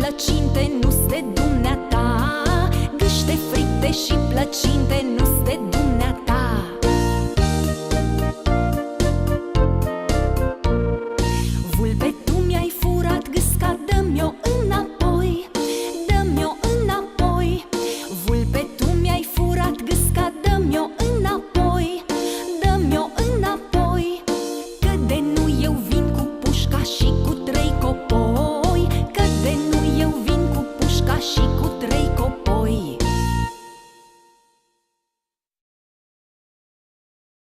plăcinte nu-s de dumneata. Gâște frite și plăcinte nu